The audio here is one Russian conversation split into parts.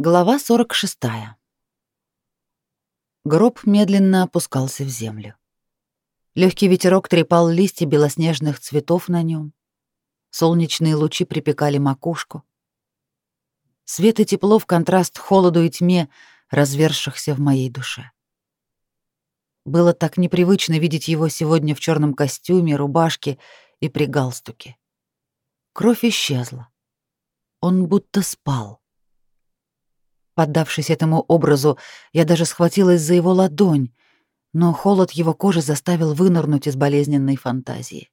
Глава 46. Гроб медленно опускался в землю. Легкий ветерок трепал листья белоснежных цветов на нем. Солнечные лучи припекали макушку. Свет и тепло в контраст холоду и тьме, развершихся в моей душе. Было так непривычно видеть его сегодня в черном костюме, рубашке и при галстуке. Кровь исчезла. Он будто спал. Поддавшись этому образу, я даже схватилась за его ладонь, но холод его кожи заставил вынырнуть из болезненной фантазии.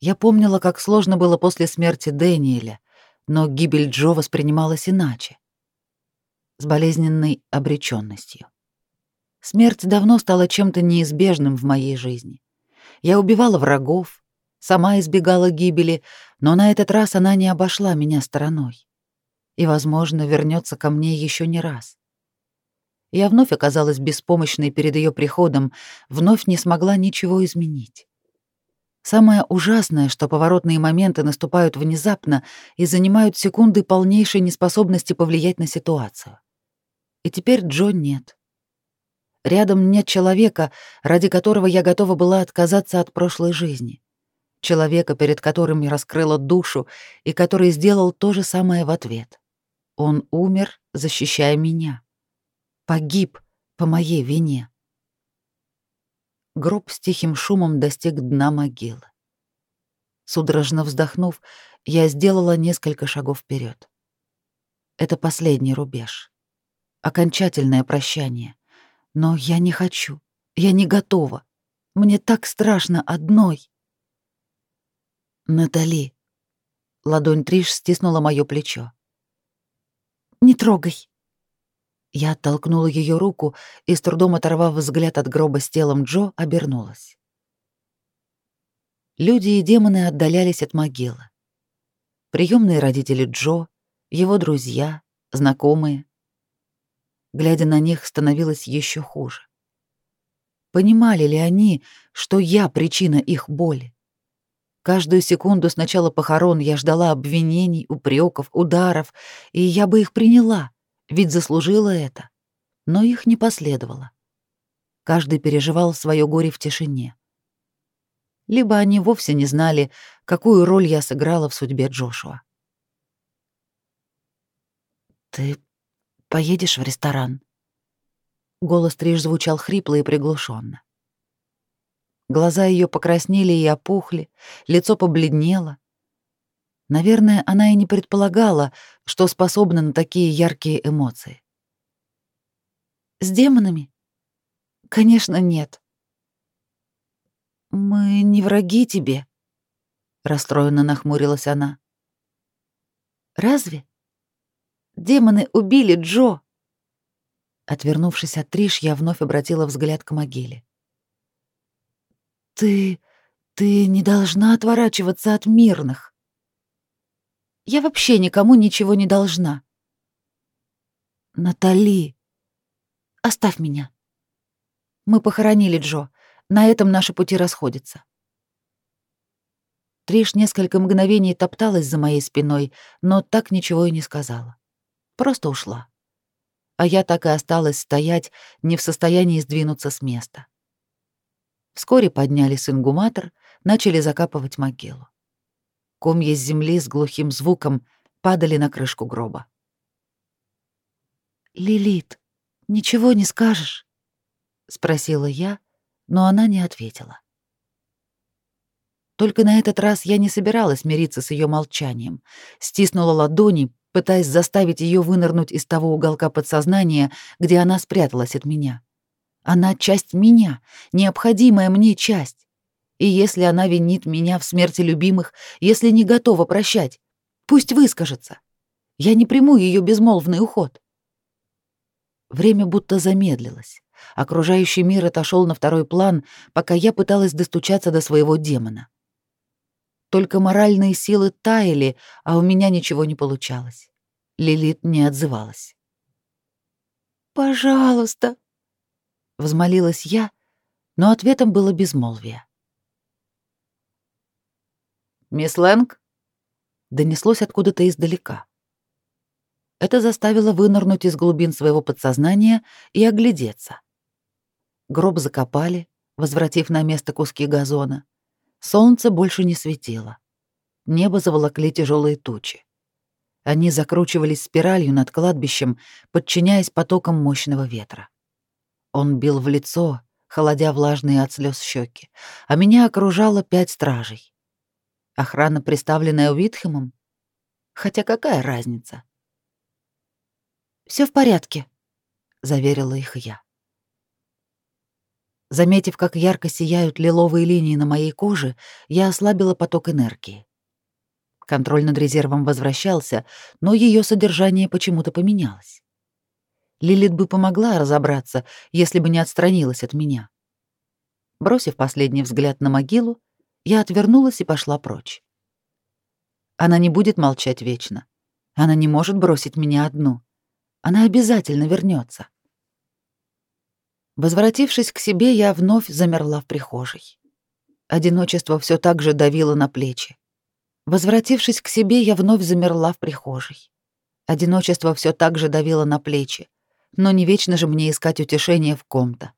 Я помнила, как сложно было после смерти Дэниеля, но гибель Джо воспринималась иначе. С болезненной обречённостью. Смерть давно стала чем-то неизбежным в моей жизни. Я убивала врагов, сама избегала гибели, но на этот раз она не обошла меня стороной и, возможно, вернется ко мне еще не раз. Я вновь оказалась беспомощной перед ее приходом, вновь не смогла ничего изменить. Самое ужасное, что поворотные моменты наступают внезапно и занимают секунды полнейшей неспособности повлиять на ситуацию. И теперь Джо нет. Рядом нет человека, ради которого я готова была отказаться от прошлой жизни. Человека, перед которым я раскрыла душу и который сделал то же самое в ответ. Он умер, защищая меня. Погиб по моей вине. Гроб с тихим шумом достиг дна могилы. Судорожно вздохнув, я сделала несколько шагов вперед. Это последний рубеж. Окончательное прощание. Но я не хочу. Я не готова. Мне так страшно одной. Натали. Ладонь Триш стиснула моё плечо. Не трогай. Я оттолкнула ее руку и, с трудом оторвав взгляд от гроба с телом Джо, обернулась. Люди и демоны отдалялись от могилы. Приемные родители Джо, его друзья, знакомые. Глядя на них, становилось еще хуже. Понимали ли они, что я причина их боли? Каждую секунду с начала похорон я ждала обвинений, упреков, ударов, и я бы их приняла, ведь заслужила это. Но их не последовало. Каждый переживал свое горе в тишине. Либо они вовсе не знали, какую роль я сыграла в судьбе Джошуа. «Ты поедешь в ресторан?» Голос Триш звучал хрипло и приглушенно. Глаза ее покраснели и опухли, лицо побледнело. Наверное, она и не предполагала, что способна на такие яркие эмоции. «С демонами?» «Конечно, нет». «Мы не враги тебе», — расстроенно нахмурилась она. «Разве? Демоны убили Джо!» Отвернувшись от Триш, я вновь обратила взгляд к могиле. Ты... ты не должна отворачиваться от мирных. Я вообще никому ничего не должна. Натали, оставь меня. Мы похоронили Джо. На этом наши пути расходятся. Триш несколько мгновений топталась за моей спиной, но так ничего и не сказала. Просто ушла. А я так и осталась стоять, не в состоянии сдвинуться с места. Вскоре подняли с ингуматор, начали закапывать могилу. Комья земли с глухим звуком падали на крышку гроба. «Лилит, ничего не скажешь?» — спросила я, но она не ответила. Только на этот раз я не собиралась мириться с ее молчанием, стиснула ладони, пытаясь заставить ее вынырнуть из того уголка подсознания, где она спряталась от меня. Она часть меня, необходимая мне часть. И если она винит меня в смерти любимых, если не готова прощать, пусть выскажется. Я не приму ее безмолвный уход. Время будто замедлилось. Окружающий мир отошел на второй план, пока я пыталась достучаться до своего демона. Только моральные силы таяли, а у меня ничего не получалось. Лилит не отзывалась. «Пожалуйста», Взмолилась я, но ответом было безмолвие. «Мисс Лэнг?» Донеслось откуда-то издалека. Это заставило вынырнуть из глубин своего подсознания и оглядеться. Гроб закопали, возвратив на место куски газона. Солнце больше не светило. Небо заволокли тяжелые тучи. Они закручивались спиралью над кладбищем, подчиняясь потокам мощного ветра. Он бил в лицо, холодя влажные от слез щеки, а меня окружало пять стражей. Охрана, представленная Уитхемом? Хотя какая разница? Все в порядке», — заверила их я. Заметив, как ярко сияют лиловые линии на моей коже, я ослабила поток энергии. Контроль над резервом возвращался, но ее содержание почему-то поменялось. Лилит бы помогла разобраться, если бы не отстранилась от меня. Бросив последний взгляд на могилу, я отвернулась и пошла прочь. Она не будет молчать вечно. Она не может бросить меня одну. Она обязательно вернется. Возвратившись к себе, я вновь замерла в прихожей. Одиночество все так же давило на плечи. Возвратившись к себе, я вновь замерла в прихожей. Одиночество все так же давило на плечи, но не вечно же мне искать утешения в ком-то.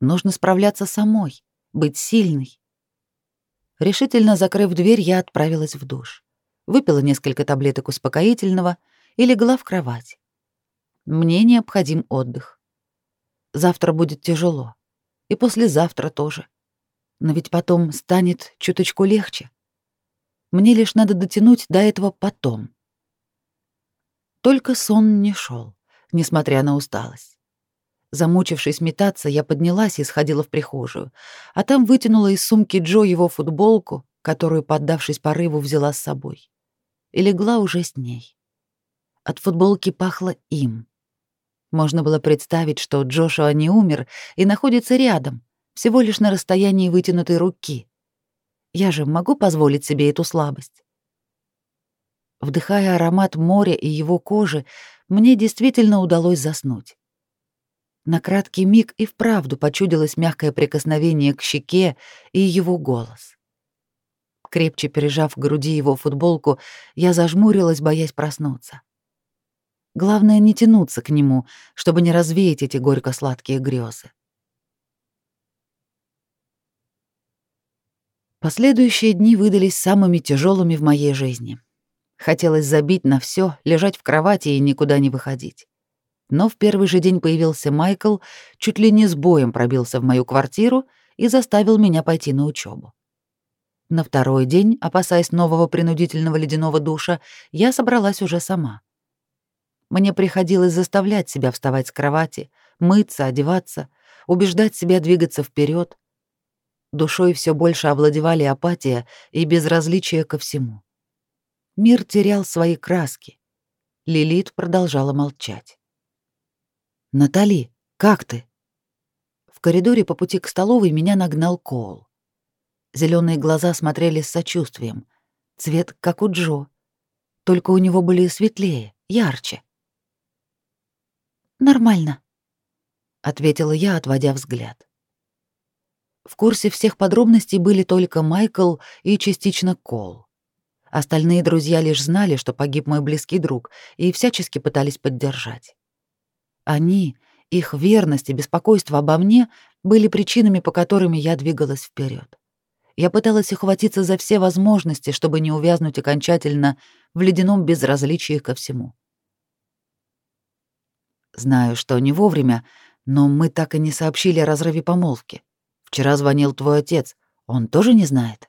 Нужно справляться самой, быть сильной. Решительно закрыв дверь, я отправилась в душ. Выпила несколько таблеток успокоительного и легла в кровать. Мне необходим отдых. Завтра будет тяжело. И послезавтра тоже. Но ведь потом станет чуточку легче. Мне лишь надо дотянуть до этого потом. Только сон не шел, несмотря на усталость. Замучившись метаться, я поднялась и сходила в прихожую, а там вытянула из сумки Джо его футболку, которую, поддавшись порыву, взяла с собой. И легла уже с ней. От футболки пахло им. Можно было представить, что Джошуа не умер и находится рядом, всего лишь на расстоянии вытянутой руки. Я же могу позволить себе эту слабость. Вдыхая аромат моря и его кожи, мне действительно удалось заснуть. На краткий миг и вправду почудилось мягкое прикосновение к щеке и его голос. Крепче пережав к груди его футболку, я зажмурилась, боясь проснуться. Главное не тянуться к нему, чтобы не развеять эти горько-сладкие грезы. Последующие дни выдались самыми тяжелыми в моей жизни. Хотелось забить на все, лежать в кровати и никуда не выходить. Но в первый же день появился Майкл, чуть ли не с боем пробился в мою квартиру и заставил меня пойти на учебу. На второй день, опасаясь нового принудительного ледяного душа, я собралась уже сама. Мне приходилось заставлять себя вставать с кровати, мыться, одеваться, убеждать себя двигаться вперед, Душой все больше овладевали апатия и безразличие ко всему. Мир терял свои краски. Лилит продолжала молчать. «Натали, как ты?» В коридоре по пути к столовой меня нагнал Коул. Зеленые глаза смотрели с сочувствием. Цвет, как у Джо. Только у него были светлее, ярче. «Нормально», — ответила я, отводя взгляд. В курсе всех подробностей были только Майкл и частично Кол. Остальные друзья лишь знали, что погиб мой близкий друг, и всячески пытались поддержать. Они, их верность и беспокойство обо мне были причинами, по которым я двигалась вперед. Я пыталась ухватиться за все возможности, чтобы не увязнуть окончательно в ледяном безразличии ко всему. Знаю, что не вовремя, но мы так и не сообщили о разрыве помолвки. Вчера звонил твой отец. Он тоже не знает?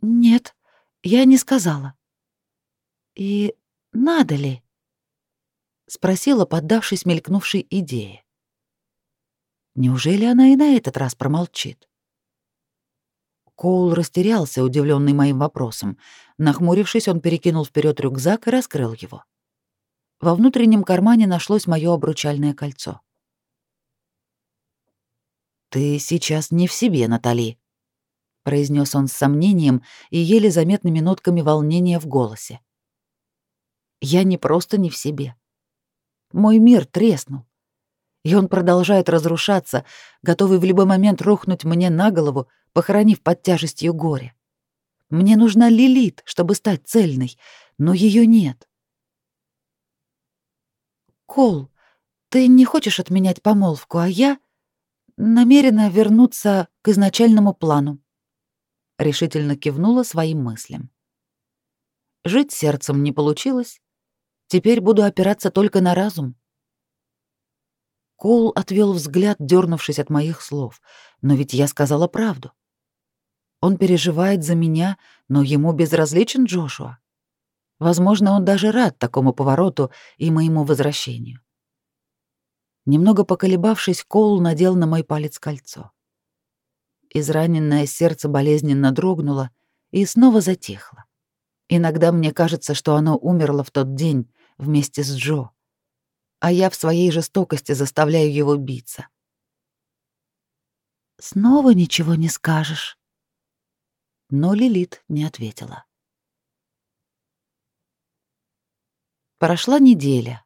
Нет, я не сказала. И надо ли? Спросила, поддавшись мелькнувшей идее. Неужели она и на этот раз промолчит? Коул растерялся, удивленный моим вопросом. Нахмурившись, он перекинул вперед рюкзак и раскрыл его. Во внутреннем кармане нашлось мое обручальное кольцо. «Ты сейчас не в себе, Натали», — произнес он с сомнением и еле заметными нотками волнения в голосе. «Я не просто не в себе. Мой мир треснул, и он продолжает разрушаться, готовый в любой момент рухнуть мне на голову, похоронив под тяжестью горя. Мне нужна Лилит, чтобы стать цельной, но ее нет. Кол, ты не хочешь отменять помолвку, а я намерена вернуться к изначальному плану. Решительно кивнула своим мыслям. Жить сердцем не получилось. Теперь буду опираться только на разум. Коул отвел взгляд, дернувшись от моих слов. Но ведь я сказала правду. Он переживает за меня, но ему безразличен Джошуа. Возможно, он даже рад такому повороту и моему возвращению. Немного поколебавшись, Коул надел на мой палец кольцо. Израненное сердце болезненно дрогнуло и снова затихло. Иногда мне кажется, что оно умерло в тот день вместе с Джо, а я в своей жестокости заставляю его биться. «Снова ничего не скажешь?» Но Лилит не ответила. Прошла неделя.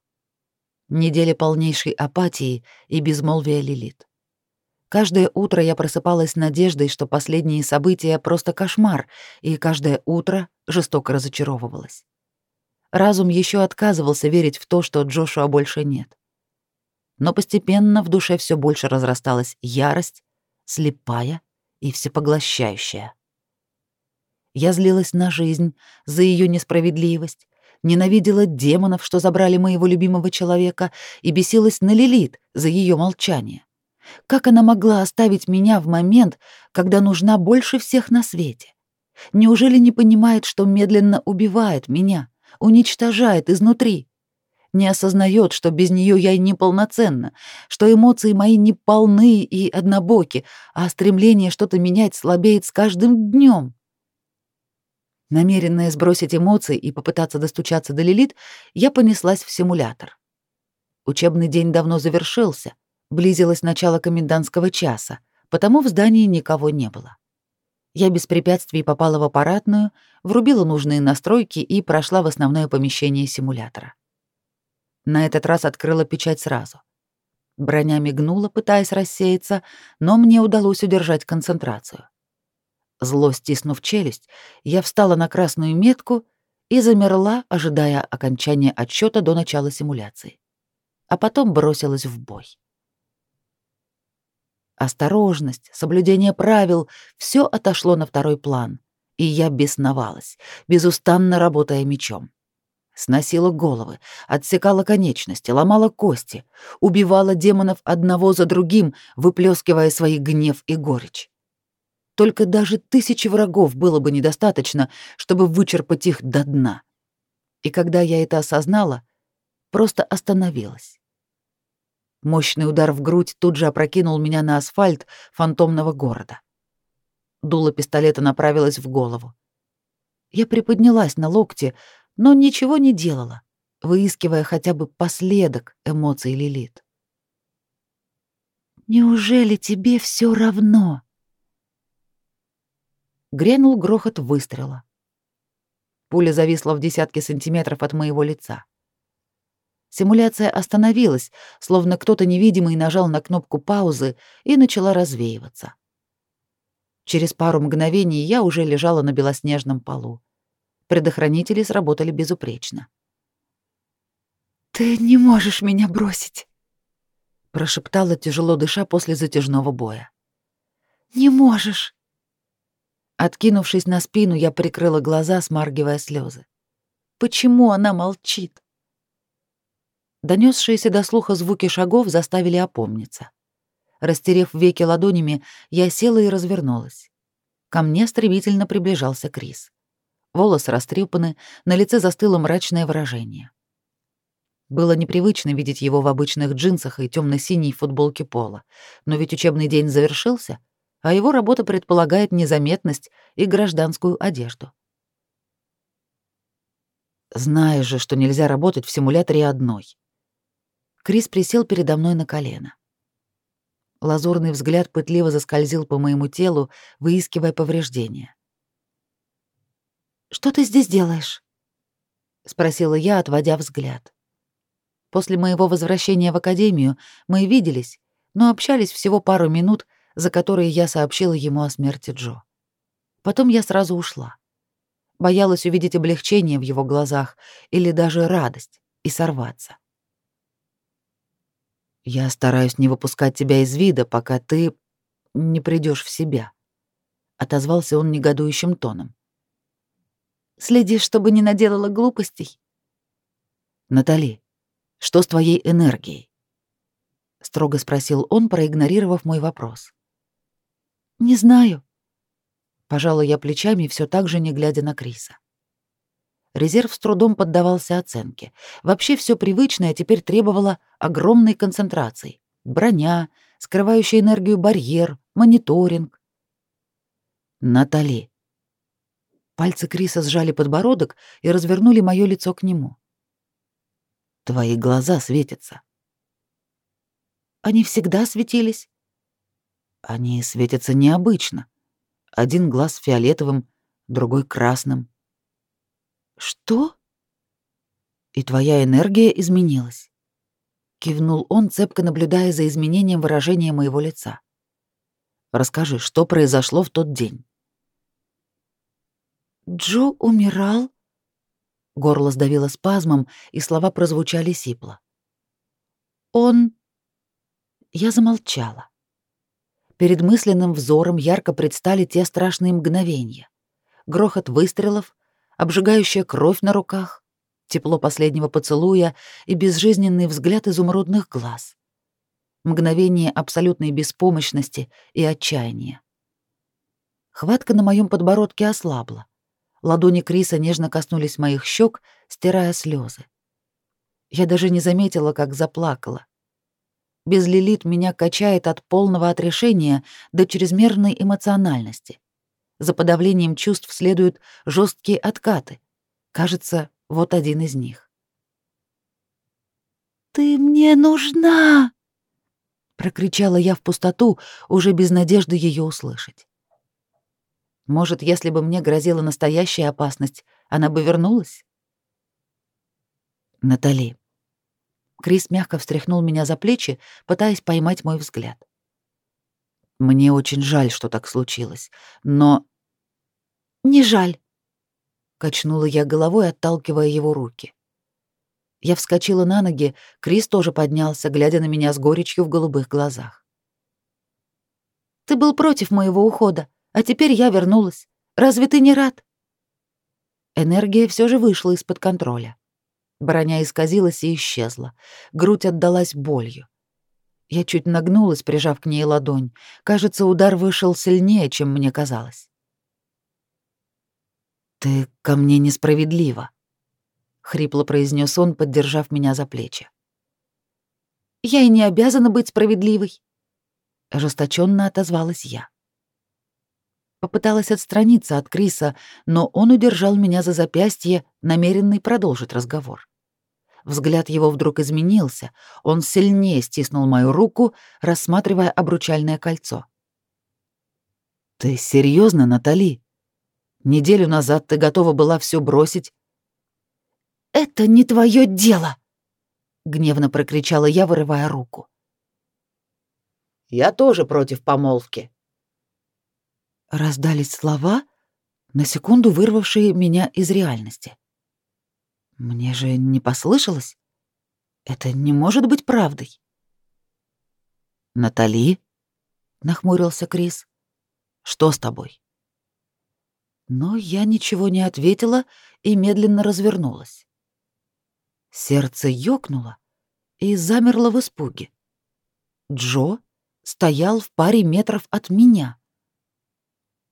Неделя полнейшей апатии и безмолвия Лилит. Каждое утро я просыпалась с надеждой, что последние события — просто кошмар, и каждое утро жестоко разочаровывалась. Разум еще отказывался верить в то, что Джошуа больше нет. Но постепенно в душе все больше разрасталась ярость, слепая и всепоглощающая. Я злилась на жизнь за ее несправедливость, ненавидела демонов, что забрали моего любимого человека, и бесилась на Лилит за ее молчание. Как она могла оставить меня в момент, когда нужна больше всех на свете? Неужели не понимает, что медленно убивает меня, уничтожает изнутри? Не осознает, что без нее я неполноценна, что эмоции мои не полны и однобоки, а стремление что-то менять слабеет с каждым днем. Намеренная сбросить эмоции и попытаться достучаться до Лилит, я понеслась в симулятор. Учебный день давно завершился, близилось начало комендантского часа, потому в здании никого не было. Я без препятствий попала в аппаратную, врубила нужные настройки и прошла в основное помещение симулятора. На этот раз открыла печать сразу. Броня мигнула, пытаясь рассеяться, но мне удалось удержать концентрацию. Зло стиснув челюсть, я встала на красную метку и замерла, ожидая окончания отсчета до начала симуляции. А потом бросилась в бой. Осторожность, соблюдение правил — все отошло на второй план, и я бесновалась, безустанно работая мечом. Сносила головы, отсекала конечности, ломала кости, убивала демонов одного за другим, выплескивая свой гнев и горечь. Только даже тысячи врагов было бы недостаточно, чтобы вычерпать их до дна. И когда я это осознала, просто остановилась. Мощный удар в грудь тут же опрокинул меня на асфальт фантомного города. Дуло пистолета направилось в голову. Я приподнялась на локте, но ничего не делала, выискивая хотя бы последок эмоций Лилит. «Неужели тебе все равно?» грянул грохот выстрела. Пуля зависла в десятке сантиметров от моего лица. Симуляция остановилась, словно кто-то невидимый нажал на кнопку паузы и начала развеиваться. Через пару мгновений я уже лежала на белоснежном полу. Предохранители сработали безупречно. «Ты не можешь меня бросить», — прошептала, тяжело дыша после затяжного боя. «Не можешь». Откинувшись на спину, я прикрыла глаза, смаргивая слезы. Почему она молчит? Донесшиеся до слуха звуки шагов заставили опомниться. Растерев веки ладонями, я села и развернулась. Ко мне стремительно приближался Крис. Волосы растрепаны, на лице застыло мрачное выражение. Было непривычно видеть его в обычных джинсах и темно синей футболке пола, но ведь учебный день завершился — а его работа предполагает незаметность и гражданскую одежду. Знаешь же, что нельзя работать в симуляторе одной. Крис присел передо мной на колено. Лазурный взгляд пытливо заскользил по моему телу, выискивая повреждения. «Что ты здесь делаешь?» — спросила я, отводя взгляд. После моего возвращения в академию мы виделись, но общались всего пару минут — за которые я сообщила ему о смерти Джо. Потом я сразу ушла. Боялась увидеть облегчение в его глазах или даже радость и сорваться. Я стараюсь не выпускать тебя из вида, пока ты не придешь в себя, отозвался он негодующим тоном. Следишь, чтобы не наделала глупостей. Натали, что с твоей энергией? строго спросил он, проигнорировав мой вопрос. Не знаю. Пожала я плечами, все так же не глядя на Криса. Резерв с трудом поддавался оценке. Вообще все привычное теперь требовало огромной концентрации. Броня, скрывающая энергию барьер, мониторинг. Натали. Пальцы Криса сжали подбородок и развернули мое лицо к нему. Твои глаза светятся. Они всегда светились. Они светятся необычно. Один глаз фиолетовым, другой красным. Что? И твоя энергия изменилась. Кивнул он, цепко наблюдая за изменением выражения моего лица. Расскажи, что произошло в тот день. Джо умирал. Горло сдавило спазмом, и слова прозвучали сипло. Он... Я замолчала. Перед мысленным взором ярко предстали те страшные мгновения. Грохот выстрелов, обжигающая кровь на руках, тепло последнего поцелуя и безжизненный взгляд изумрудных глаз. Мгновение абсолютной беспомощности и отчаяния. Хватка на моем подбородке ослабла. Ладони Криса нежно коснулись моих щек, стирая слезы. Я даже не заметила, как заплакала. Без Лилит меня качает от полного отрешения до чрезмерной эмоциональности. За подавлением чувств следуют жесткие откаты. Кажется, вот один из них. «Ты мне нужна!» — прокричала я в пустоту, уже без надежды ее услышать. Может, если бы мне грозила настоящая опасность, она бы вернулась? Натали. Крис мягко встряхнул меня за плечи, пытаясь поймать мой взгляд. Мне очень жаль, что так случилось, но не жаль. Качнула я головой, отталкивая его руки. Я вскочила на ноги, Крис тоже поднялся, глядя на меня с горечью в голубых глазах. Ты был против моего ухода, а теперь я вернулась. Разве ты не рад? Энергия все же вышла из-под контроля. Броня исказилась и исчезла. Грудь отдалась болью. Я чуть нагнулась, прижав к ней ладонь. Кажется, удар вышел сильнее, чем мне казалось. «Ты ко мне несправедлива», — хрипло произнес он, поддержав меня за плечи. «Я и не обязана быть справедливой», — ожесточенно отозвалась я. Попыталась отстраниться от Криса, но он удержал меня за запястье, намеренный продолжить разговор. Взгляд его вдруг изменился, он сильнее стиснул мою руку, рассматривая обручальное кольцо. «Ты серьезно, Натали?» Неделю назад ты готова была все бросить. Это не твое дело, гневно прокричала я, вырывая руку. Я тоже против помолвки. Раздались слова, на секунду вырвавшие меня из реальности. Мне же не послышалось. Это не может быть правдой. Натали, нахмурился Крис. Что с тобой? Но я ничего не ответила и медленно развернулась. Сердце ёкнуло и замерло в испуге. Джо стоял в паре метров от меня.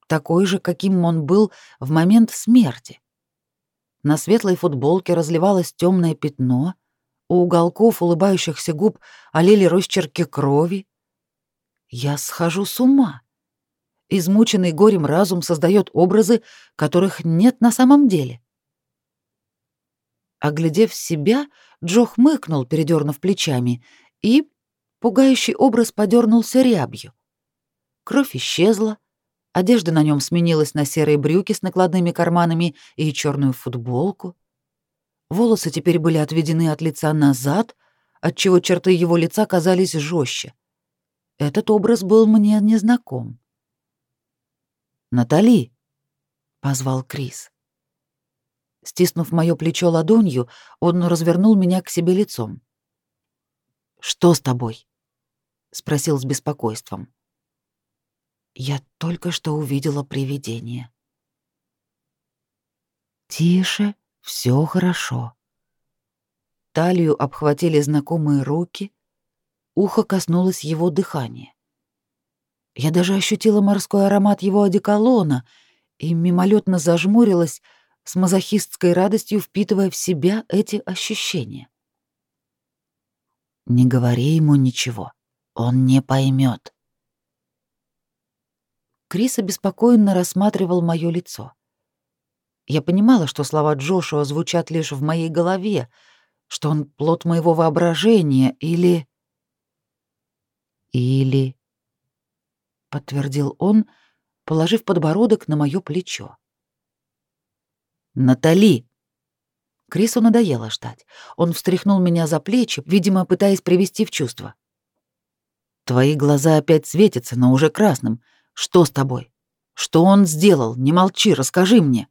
Такой же, каким он был в момент смерти. На светлой футболке разливалось темное пятно, у уголков улыбающихся губ олели росчерки крови. Я схожу с ума. Измученный горем разум создает образы, которых нет на самом деле. Оглядев себя, Джо хмыкнул, передернув плечами, и пугающий образ подернулся рябью. Кровь исчезла, одежда на нем сменилась на серые брюки с накладными карманами и черную футболку. Волосы теперь были отведены от лица назад, отчего черты его лица казались жестче. Этот образ был мне незнаком. «Натали!» — позвал Крис. Стиснув моё плечо ладонью, он развернул меня к себе лицом. Что с тобой? спросил с беспокойством. Я только что увидела привидение. Тише, все хорошо. Талию обхватили знакомые руки, ухо коснулось его дыхания. Я даже ощутила морской аромат его одеколона и мимолетно зажмурилась, с мазохистской радостью впитывая в себя эти ощущения. Не говори ему ничего, он не поймет. Крис обеспокоенно рассматривал мое лицо. Я понимала, что слова Джошуа звучат лишь в моей голове, что он плод моего воображения или... Или... — подтвердил он, положив подбородок на моё плечо. «Натали!» Крису надоело ждать. Он встряхнул меня за плечи, видимо, пытаясь привести в чувство. «Твои глаза опять светятся, но уже красным. Что с тобой? Что он сделал? Не молчи, расскажи мне!»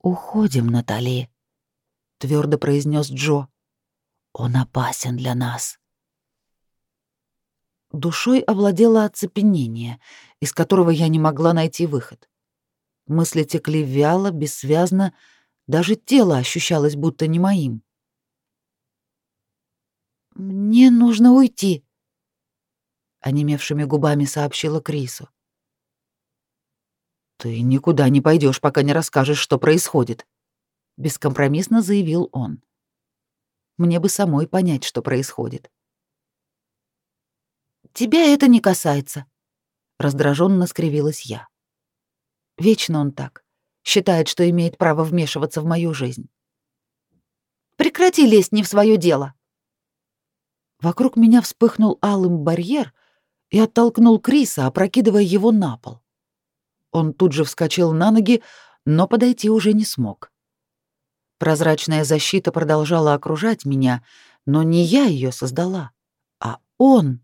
«Уходим, Натали», — твердо произнес Джо. «Он опасен для нас». Душой овладело оцепенение, из которого я не могла найти выход. Мысли текли вяло, бессвязно, даже тело ощущалось будто не моим. «Мне нужно уйти», — онемевшими губами сообщила Крису. «Ты никуда не пойдешь, пока не расскажешь, что происходит», — бескомпромиссно заявил он. «Мне бы самой понять, что происходит». Тебя это не касается, раздраженно скривилась я. Вечно он так, считает, что имеет право вмешиваться в мою жизнь. Прекрати лезть не в свое дело. Вокруг меня вспыхнул алым барьер и оттолкнул Криса, опрокидывая его на пол. Он тут же вскочил на ноги, но подойти уже не смог. Прозрачная защита продолжала окружать меня, но не я ее создала, а он.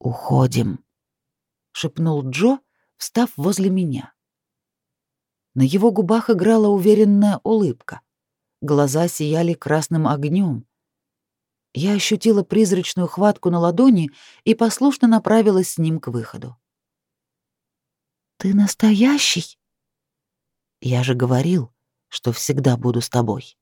«Уходим», — шепнул Джо, встав возле меня. На его губах играла уверенная улыбка. Глаза сияли красным огнем. Я ощутила призрачную хватку на ладони и послушно направилась с ним к выходу. «Ты настоящий?» «Я же говорил, что всегда буду с тобой».